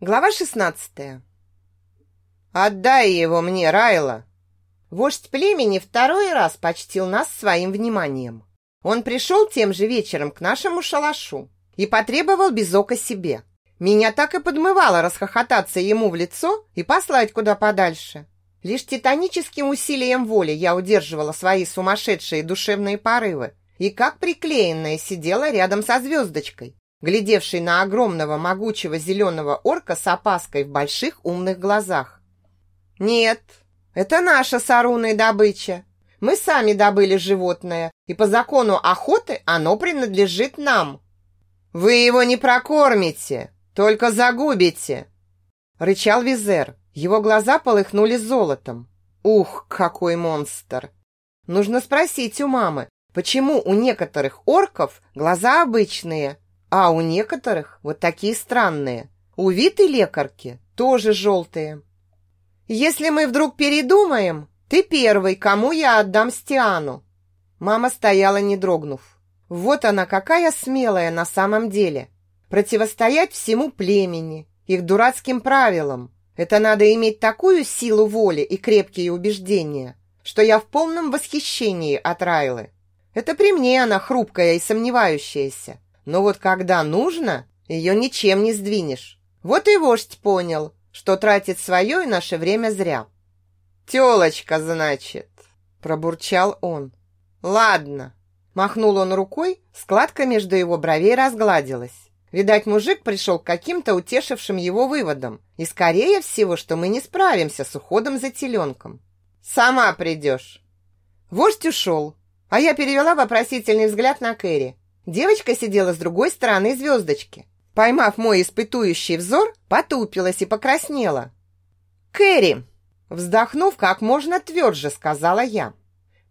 Глава 16. Отдай его мне, Райла. Вождь племени второй раз почтил нас своим вниманием. Он пришел тем же вечером к нашему шалашу и потребовал безока себе. Меня так и подмывало расхохотаться ему в лицо и послать куда подальше. Лишь титаническим усилием воли я удерживала свои сумасшедшие душевные порывы и как приклеенная сидела рядом со звездочкой, глядевшей на огромного могучего зеленого орка с опаской в больших умных глазах. «Нет, это наша с Аруной добыча. Мы сами добыли животное, и по закону охоты оно принадлежит нам. Вы его не прокормите, только загубите!» Рычал Визер. Его глаза полыхнули золотом. Ух, какой монстр! Нужно спросить у мамы, почему у некоторых орков глаза обычные, а у некоторых вот такие странные. У Виты лекарки тоже желтые. Если мы вдруг передумаем, ты первый, кому я отдам Стиану. Мама стояла не дрогнув. Вот она какая смелая на самом деле. Противостоять всему племени, их дурацким правилам, это надо иметь такую силу воли и крепкие убеждения, что я в полном восхищении от Райлы. Это при мне она хрупкая и сомневающаяся. Но вот когда нужно, ее ничем не сдвинешь. Вот и вождь понял, что тратит свое и наше время зря. «Телочка, значит», – пробурчал он. «Ладно». Махнул он рукой, складка между его бровей разгладилась. Видать, мужик пришел к каким-то утешившим его выводам. И скорее всего, что мы не справимся с уходом за теленком. Сама придешь. Вождь ушел, а я перевела вопросительный взгляд на Кэрри. Девочка сидела с другой стороны звездочки. Поймав мой испытующий взор, потупилась и покраснела. «Кэрри!» Вздохнув как можно тверже, сказала я.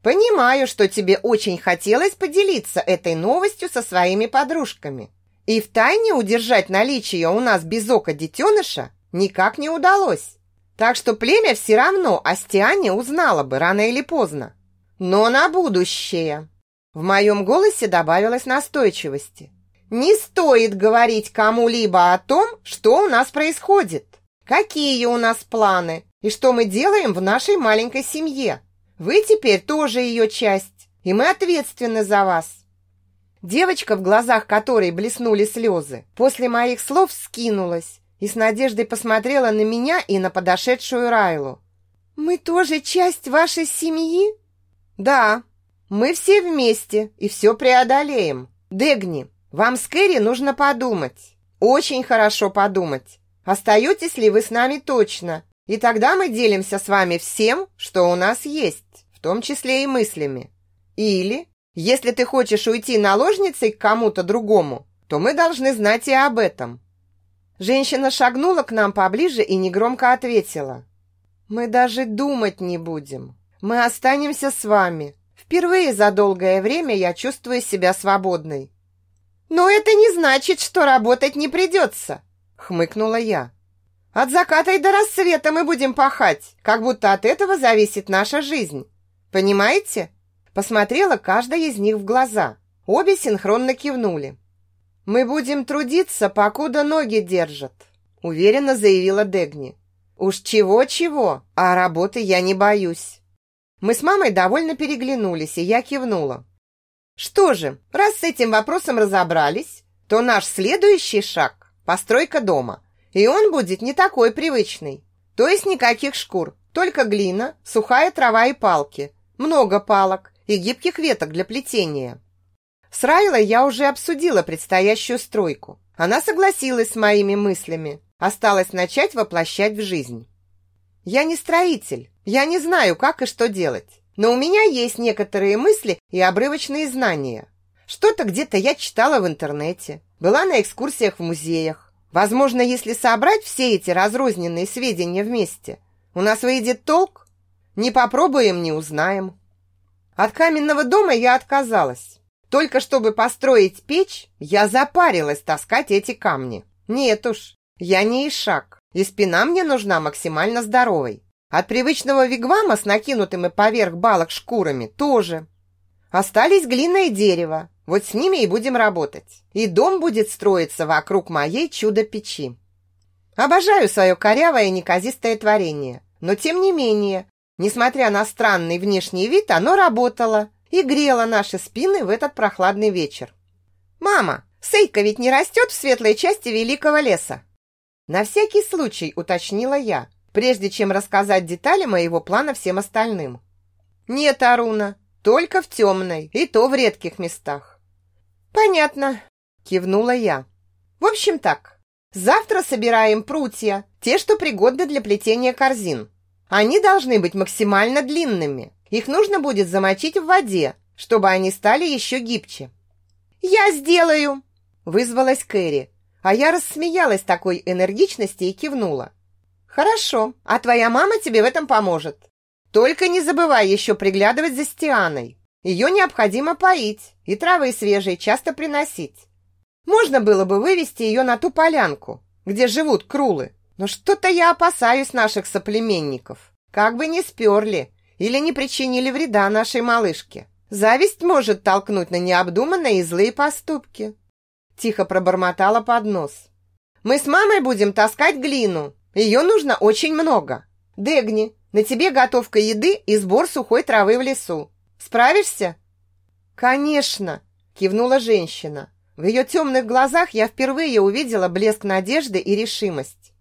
«Понимаю, что тебе очень хотелось поделиться этой новостью со своими подружками. И втайне удержать наличие у нас без ока детеныша никак не удалось. Так что племя все равно о Стиане узнало бы рано или поздно. Но на будущее. В моем голосе добавилось настойчивости. Не стоит говорить кому-либо о том, что у нас происходит, какие у нас планы и что мы делаем в нашей маленькой семье. Вы теперь тоже ее часть, и мы ответственны за вас. Девочка, в глазах которой блеснули слезы, после моих слов скинулась и с надеждой посмотрела на меня и на подошедшую Райлу. «Мы тоже часть вашей семьи?» «Да, мы все вместе и все преодолеем. Дегни, вам с Кэрри нужно подумать. Очень хорошо подумать. Остаетесь ли вы с нами точно? И тогда мы делимся с вами всем, что у нас есть, в том числе и мыслями. Или если ты хочешь уйти наложницей к кому-то другому, то мы должны знать и об этом». Женщина шагнула к нам поближе и негромко ответила. «Мы даже думать не будем. Мы останемся с вами. Впервые за долгое время я чувствую себя свободной». «Но это не значит, что работать не придется», — хмыкнула я. «От заката и до рассвета мы будем пахать, как будто от этого зависит наша жизнь. Понимаете?» Посмотрела каждая из них в глаза. Обе синхронно кивнули. «Мы будем трудиться, покуда ноги держат», уверенно заявила Дегни. «Уж чего-чего, а работы я не боюсь». Мы с мамой довольно переглянулись, и я кивнула. Что же, раз с этим вопросом разобрались, то наш следующий шаг – постройка дома. И он будет не такой привычный. То есть никаких шкур, только глина, сухая трава и палки. Много палок, и гибких веток для плетения. С Райлой я уже обсудила предстоящую стройку. Она согласилась с моими мыслями. Осталось начать воплощать в жизнь. Я не строитель. Я не знаю, как и что делать. Но у меня есть некоторые мысли и обрывочные знания. Что-то где-то я читала в интернете. Была на экскурсиях в музеях. Возможно, если собрать все эти разрозненные сведения вместе, у нас выйдет толк. Не попробуем, не узнаем. От каменного дома я отказалась. Только чтобы построить печь, я запарилась таскать эти камни. Нет уж, я не ишак, и спина мне нужна максимально здоровой. От привычного вигвама с накинутыми поверх балок шкурами тоже. Остались глина и дерево. Вот с ними и будем работать. И дом будет строиться вокруг моей чудо-печи. Обожаю свое корявое и неказистое творение, но тем не менее, несмотря на странный внешний вид, оно работало и грело наши спины в этот прохладный вечер. «Мама, Сейка ведь не растет в светлой части великого леса?» На всякий случай уточнила я, прежде чем рассказать детали моего плана всем остальным. «Нет, Аруна, только в темной, и то в редких местах». «Понятно», – кивнула я. «В общем так, завтра собираем прутья, те, что пригодны для плетения корзин. Они должны быть максимально длинными. Их нужно будет замочить в воде, чтобы они стали еще гибче». «Я сделаю!» – вызвалась Кэрри, а я рассмеялась такой энергичности и кивнула. «Хорошо, а твоя мама тебе в этом поможет. Только не забывай еще приглядывать за Стианой. Ее необходимо поить и травы свежие часто приносить. Можно было бы вывести ее на ту полянку, где живут крулы, но что-то я опасаюсь наших соплеменников. Как бы не сперли или не причинили вреда нашей малышке. Зависть может толкнуть на необдуманные и злые поступки. Тихо пробормотала под нос. Мы с мамой будем таскать глину. Ее нужно очень много. Дегни, на тебе готовка еды и сбор сухой травы в лесу. Справишься? Конечно, кивнула женщина. В ее темных глазах я впервые увидела блеск надежды и решимость.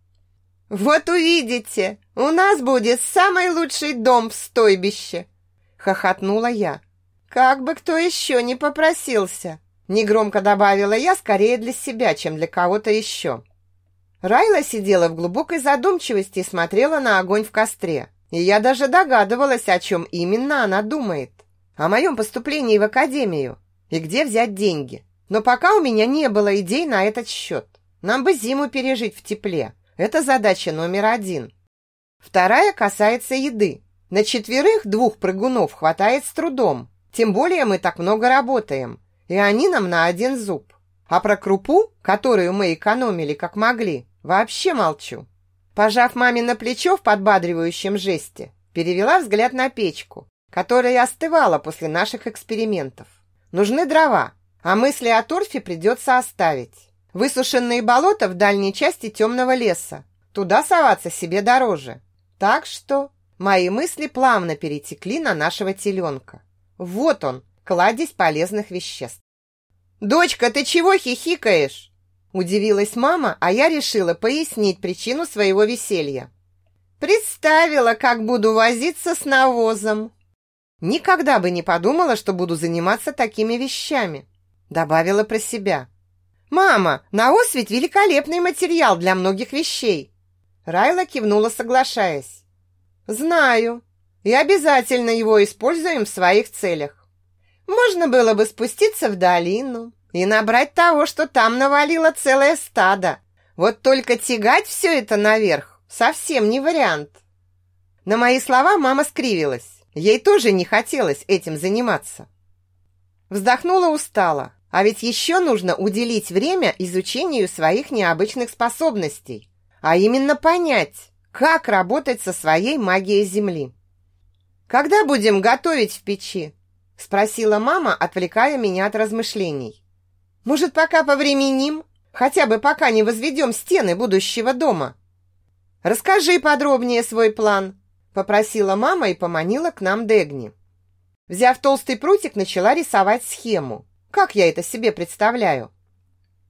Вот увидите, у нас будет самый лучший дом в стойбище, хохотнула я. Как бы кто еще не попросился. Негромко добавила я скорее для себя, чем для кого-то еще. Райла сидела в глубокой задумчивости и смотрела на огонь в костре. И я даже догадывалась, о чем именно она думает. О моем поступлении в академию и где взять деньги. Но пока у меня не было идей на этот счет. Нам бы зиму пережить в тепле. Это задача номер один. Вторая касается еды. На четверых двух прыгунов хватает с трудом. Тем более мы так много работаем и они нам на один зуб. А про крупу, которую мы экономили как могли, вообще молчу. Пожав маме на плечо в подбадривающем жесте, перевела взгляд на печку, которая остывала после наших экспериментов. Нужны дрова, а мысли о торфе придется оставить. Высушенные болота в дальней части темного леса. Туда соваться себе дороже. Так что мои мысли плавно перетекли на нашего теленка. Вот он, кладезь полезных веществ. «Дочка, ты чего хихикаешь?» Удивилась мама, а я решила пояснить причину своего веселья. Представила, как буду возиться с навозом. Никогда бы не подумала, что буду заниматься такими вещами. Добавила про себя. «Мама, навоз ведь великолепный материал для многих вещей!» Райла кивнула, соглашаясь. «Знаю, и обязательно его используем в своих целях. Можно было бы спуститься в долину и набрать того, что там навалило целое стадо. Вот только тягать все это наверх совсем не вариант. На мои слова мама скривилась. Ей тоже не хотелось этим заниматься. Вздохнула устало. А ведь еще нужно уделить время изучению своих необычных способностей, а именно понять, как работать со своей магией Земли. Когда будем готовить в печи? Спросила мама, отвлекая меня от размышлений. Может, пока повременим? Хотя бы пока не возведем стены будущего дома. Расскажи подробнее свой план, попросила мама и поманила к нам Дегни. Взяв толстый прутик, начала рисовать схему. Как я это себе представляю?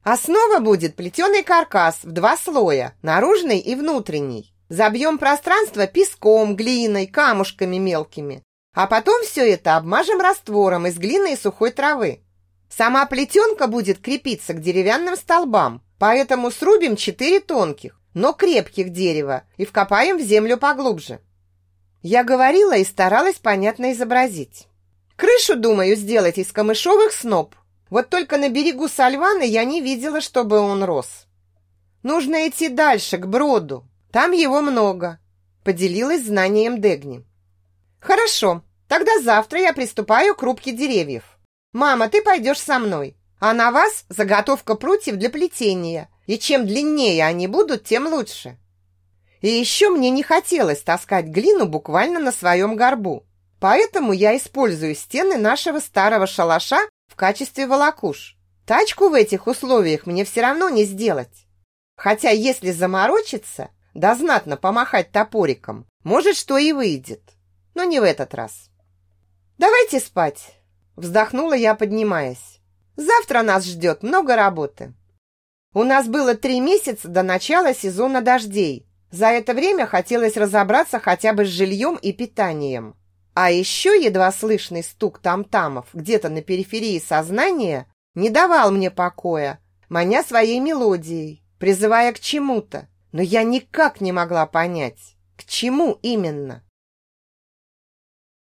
Основа будет плетеный каркас в два слоя, наружный и внутренний. Забьем пространство песком, глиной, камушками мелкими. А потом все это обмажем раствором из глины и сухой травы. Сама плетенка будет крепиться к деревянным столбам, поэтому срубим четыре тонких, но крепких дерева и вкопаем в землю поглубже. Я говорила и старалась понятно изобразить. Крышу, думаю, сделать из камышовых сноп. Вот только на берегу Сальваны я не видела, чтобы он рос. Нужно идти дальше, к броду. Там его много. Поделилась знанием Дегни. Хорошо, тогда завтра я приступаю к рубке деревьев. Мама, ты пойдешь со мной. А на вас заготовка прутьев для плетения. И чем длиннее они будут, тем лучше. И еще мне не хотелось таскать глину буквально на своем горбу. Поэтому я использую стены нашего старого шалаша в качестве волокуш. Тачку в этих условиях мне все равно не сделать. Хотя если заморочиться, да знатно помахать топориком, может, что и выйдет. Но не в этот раз. «Давайте спать», – вздохнула я, поднимаясь. «Завтра нас ждет много работы». У нас было три месяца до начала сезона дождей. За это время хотелось разобраться хотя бы с жильем и питанием. А еще едва слышный стук там-тамов где-то на периферии сознания не давал мне покоя, маня своей мелодией, призывая к чему-то. Но я никак не могла понять, к чему именно.